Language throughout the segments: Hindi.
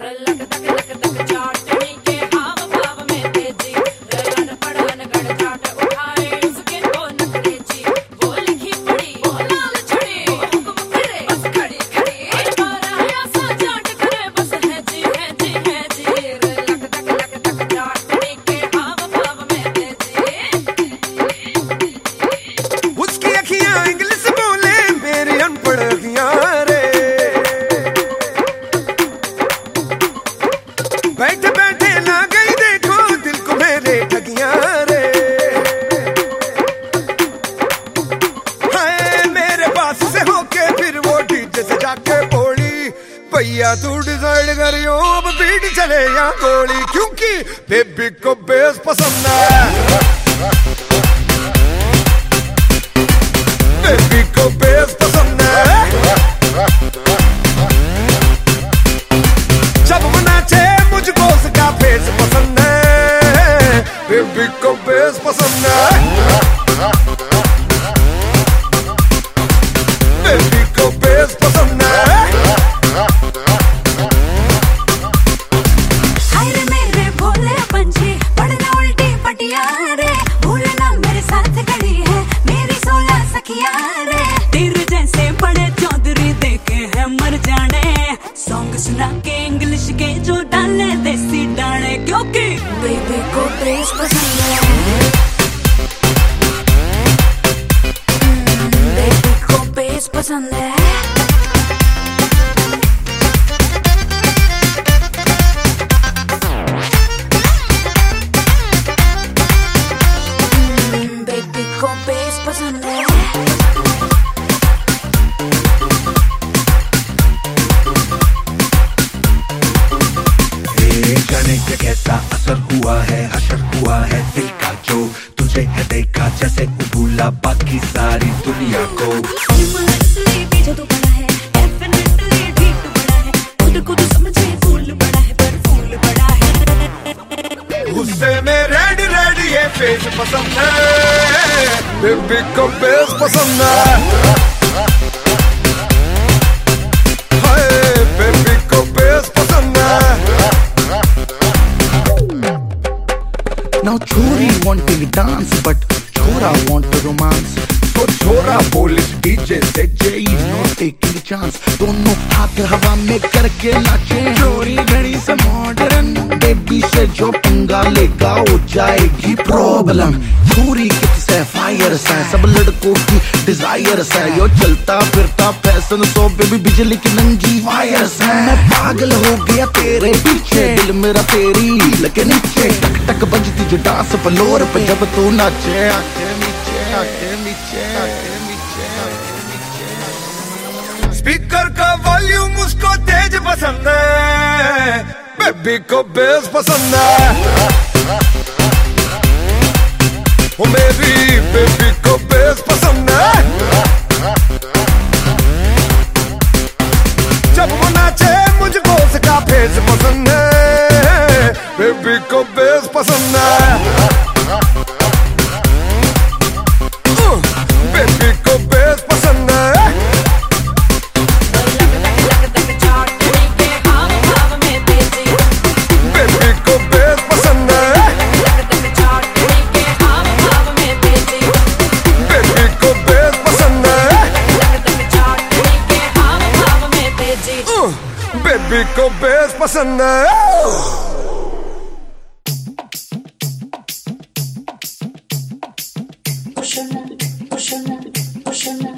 Relax, relax, relax, चोरी घड़ी से मॉडर्न बेबी से जो पंगा लेगा, वो जाएगी प्रॉब्लम पूरी किट्स है? फायर्स सब लड़कों की डिज़ायर है। यो चलता फिरता फ़ैशन सो बेबी बिजली की नंगी वायर है। मैं पागल हो गया तेरे पीछे। दिल मेरा तेरी लेकिन नीचे। टक टक बजती जो डांस फ्लोर पे जब तू नाचे आके नीचे आके है बेबी को बेस पसंद है ओ मेरी बेबी को बेस पसंद है जब वो नाचे, मुझको उसका फेस पसंद है। बेबी को बेस पसंद है Sunday. Pushing, pushing.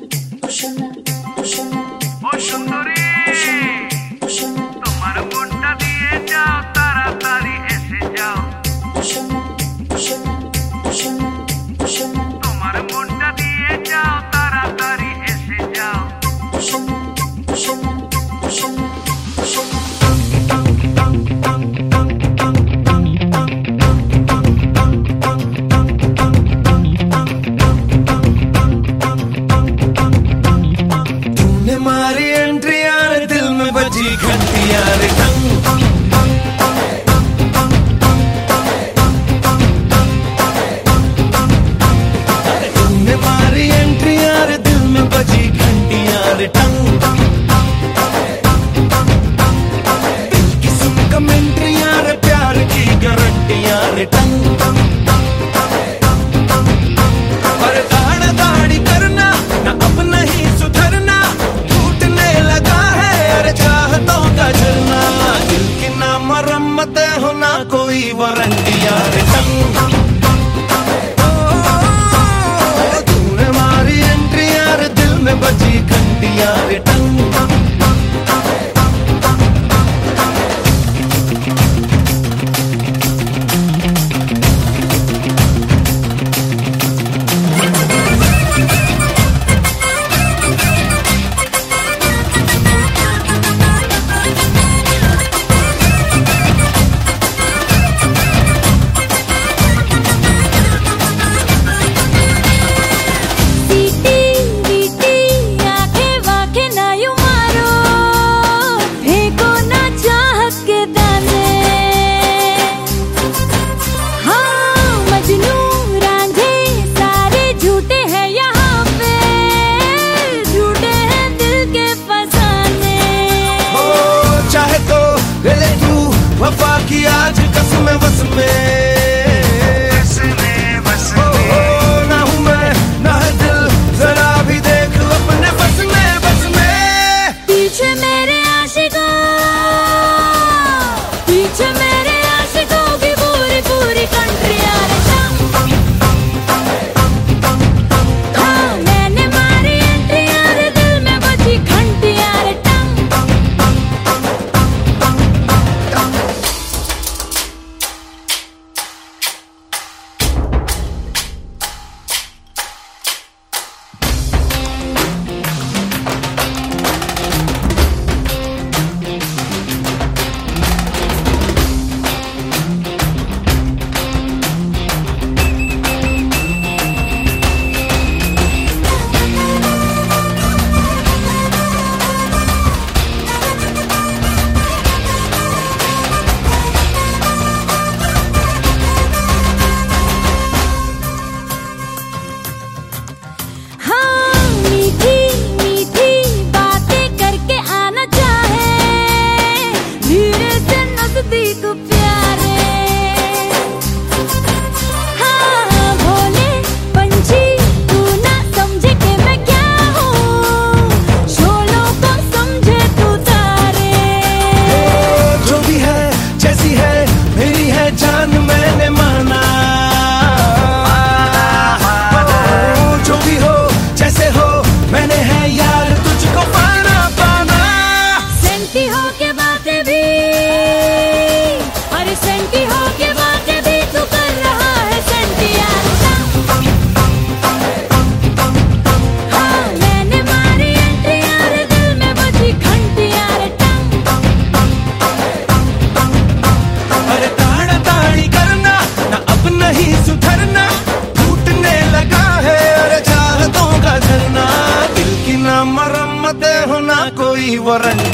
உறங்க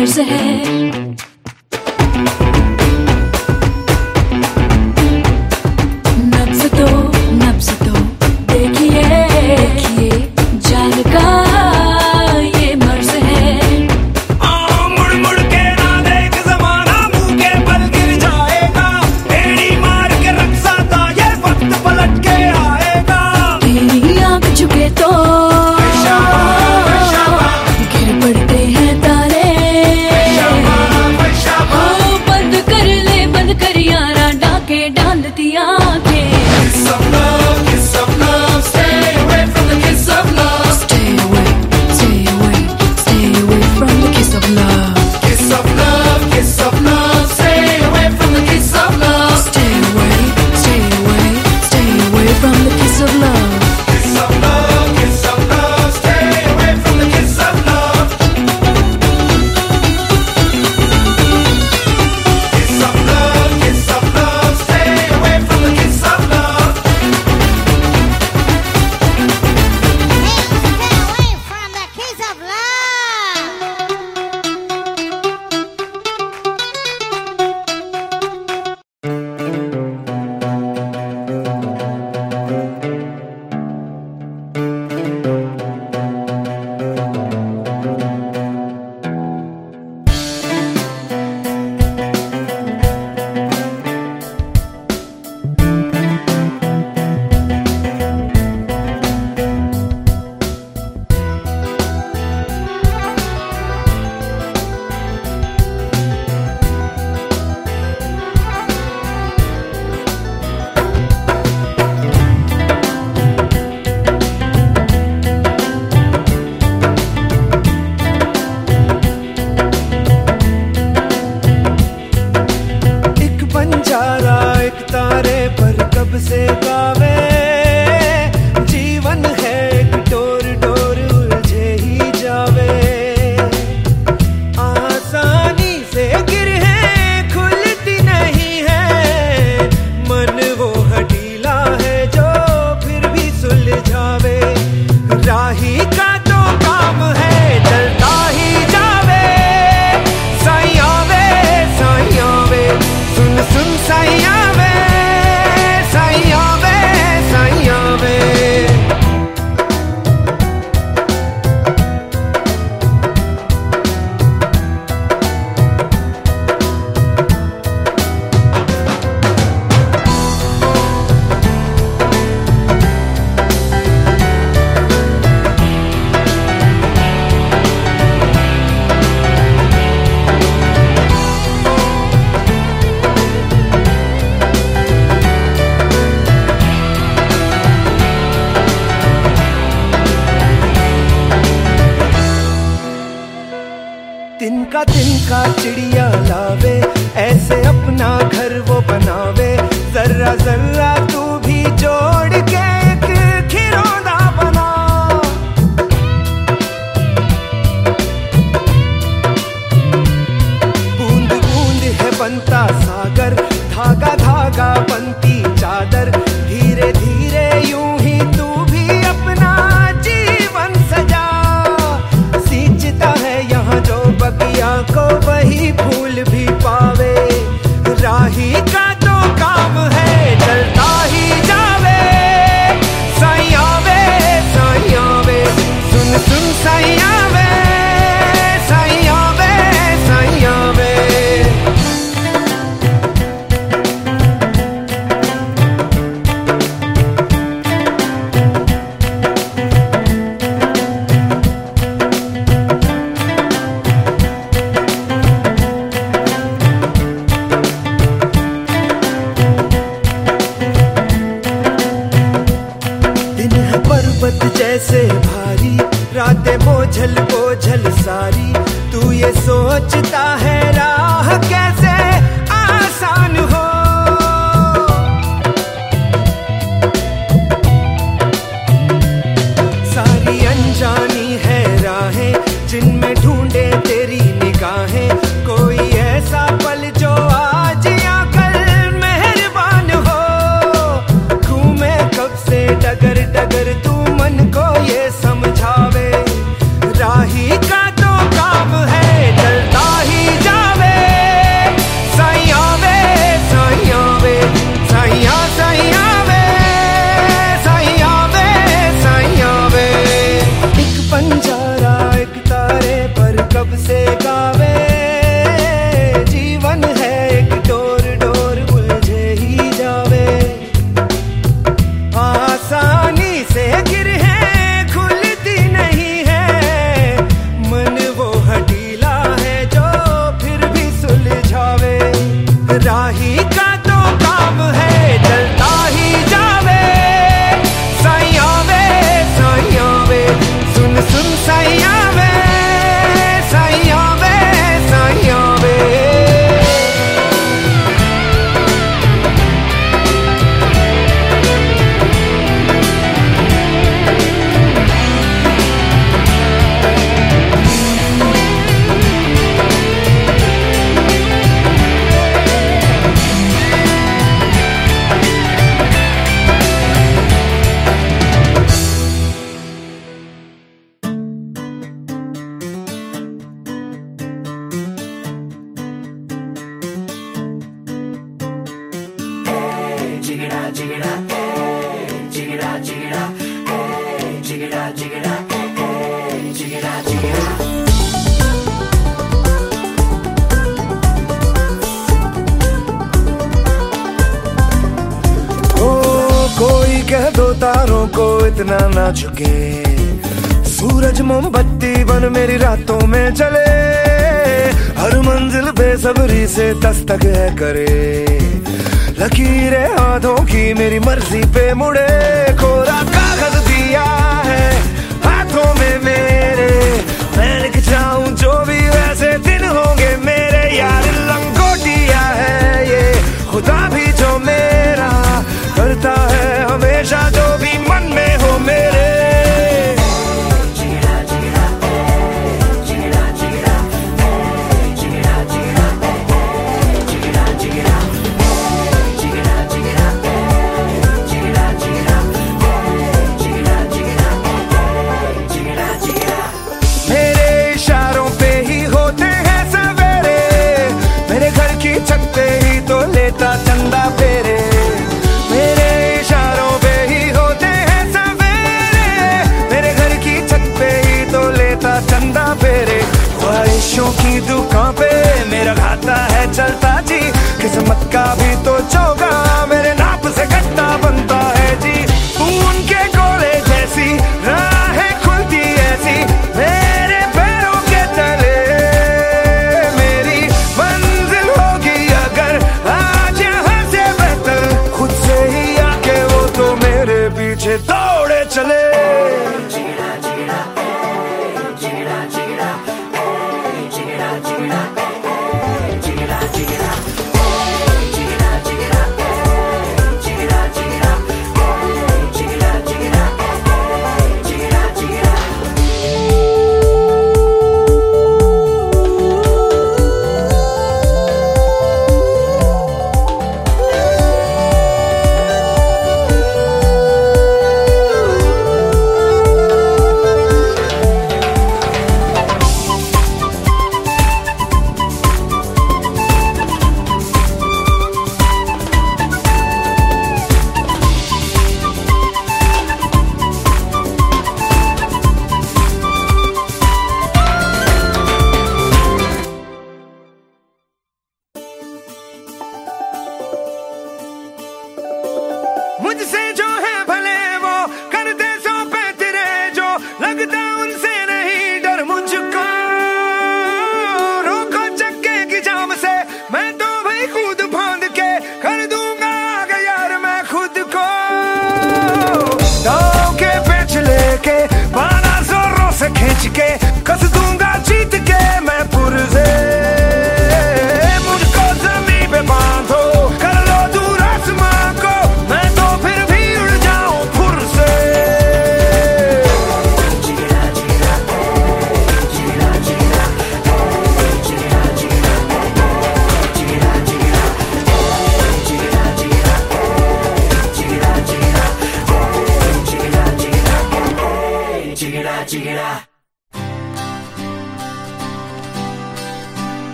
ये फ़र्ज़